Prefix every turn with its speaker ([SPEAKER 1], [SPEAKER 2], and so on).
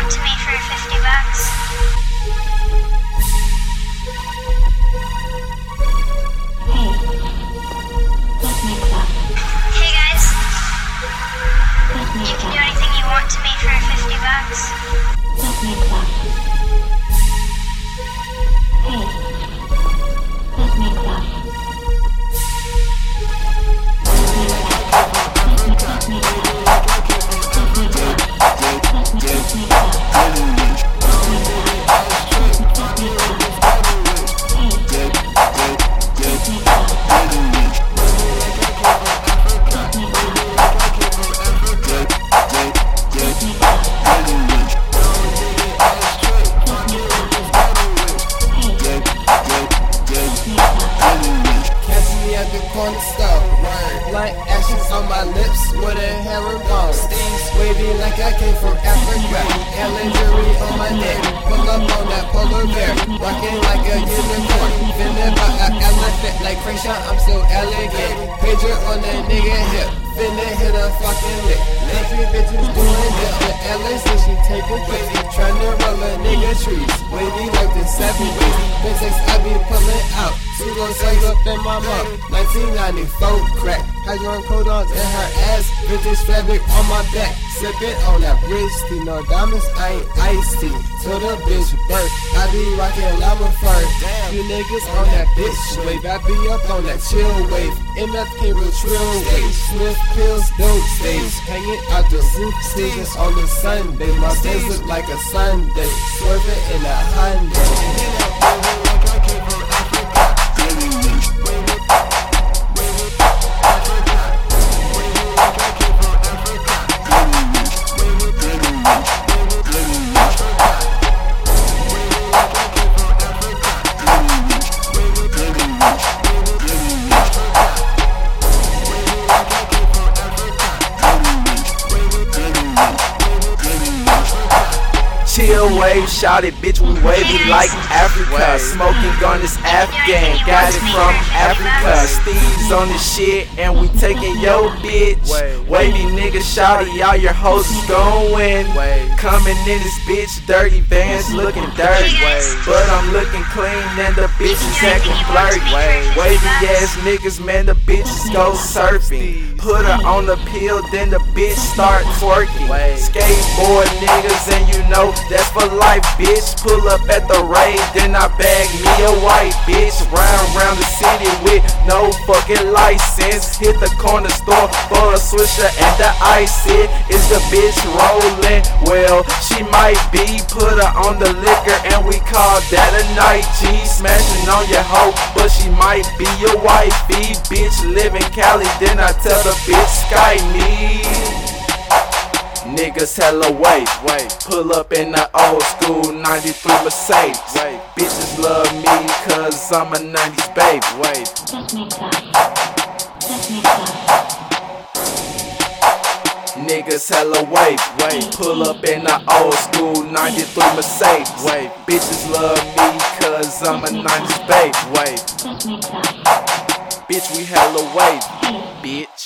[SPEAKER 1] it to me for 50 bucks. Let me
[SPEAKER 2] clap.
[SPEAKER 1] You can do anything you want to me for 50 bucks.
[SPEAKER 2] Let me
[SPEAKER 3] clap. Me at the corner store. Blunt ashes on my lips with a herringbone. Steve's wavy like I came from Africa. Ellen jewelry on my neck. Pull up on that polar bear. Rocking like a unicorn. Feeling by an elephant like Crenshaw. I'm out. Two gon' save up in my mouth. 1994 crack. Hydron codons in her ass. Vintage fabric on my back. Sippin' on that bridge tea. No diamonds, I ain't tea. To the bitch birth. I be rockin' llama fur. You niggas on that bitch wave. I be up on that chill wave. MF cable trill wave. Smith pills, dope stage. Hanging out the roof stages on the Sunday. My days look like a Sunday. Swerving in a Hyundai.
[SPEAKER 4] Chill wave, shout it, bitch, we wavy like Africa. Smoking gun is Afghan, got it from Africa. Steve's on the shit, and we taking yo bitch. Wavy nigga, shout it, y'all your hoes is going. Coming in this bitch, dirty vans looking dirty. But I'm looking clean, and the bitch is acting flirty. Wavy ass niggas, man, the bitches go surfing. Put her on the pill, then the bitch start twerking. Skateboard niggas, and you know that's for life, bitch. Pull up at the raid, then I bag me a white bitch. Round round the city with no fucking license. Hit the corner store for a swisher and the ice it. Is the bitch rolling? Well, she might be. Put her on the liquor, and we call that a night G. Smashing on your hoe, but she might be your wifey. Bitch live in Cali, then I tell the bitch sky me. Niggas hella wait. Pull up in the old school 93 Mercedes. Bitches love me cause I'm a 90s baby. Wait. Niggas hella wait. Pull up in the old school 93 Mercedes. Bitches love me cause I'm a 90s baby. Wait. Bitch, we hella wait, bitch.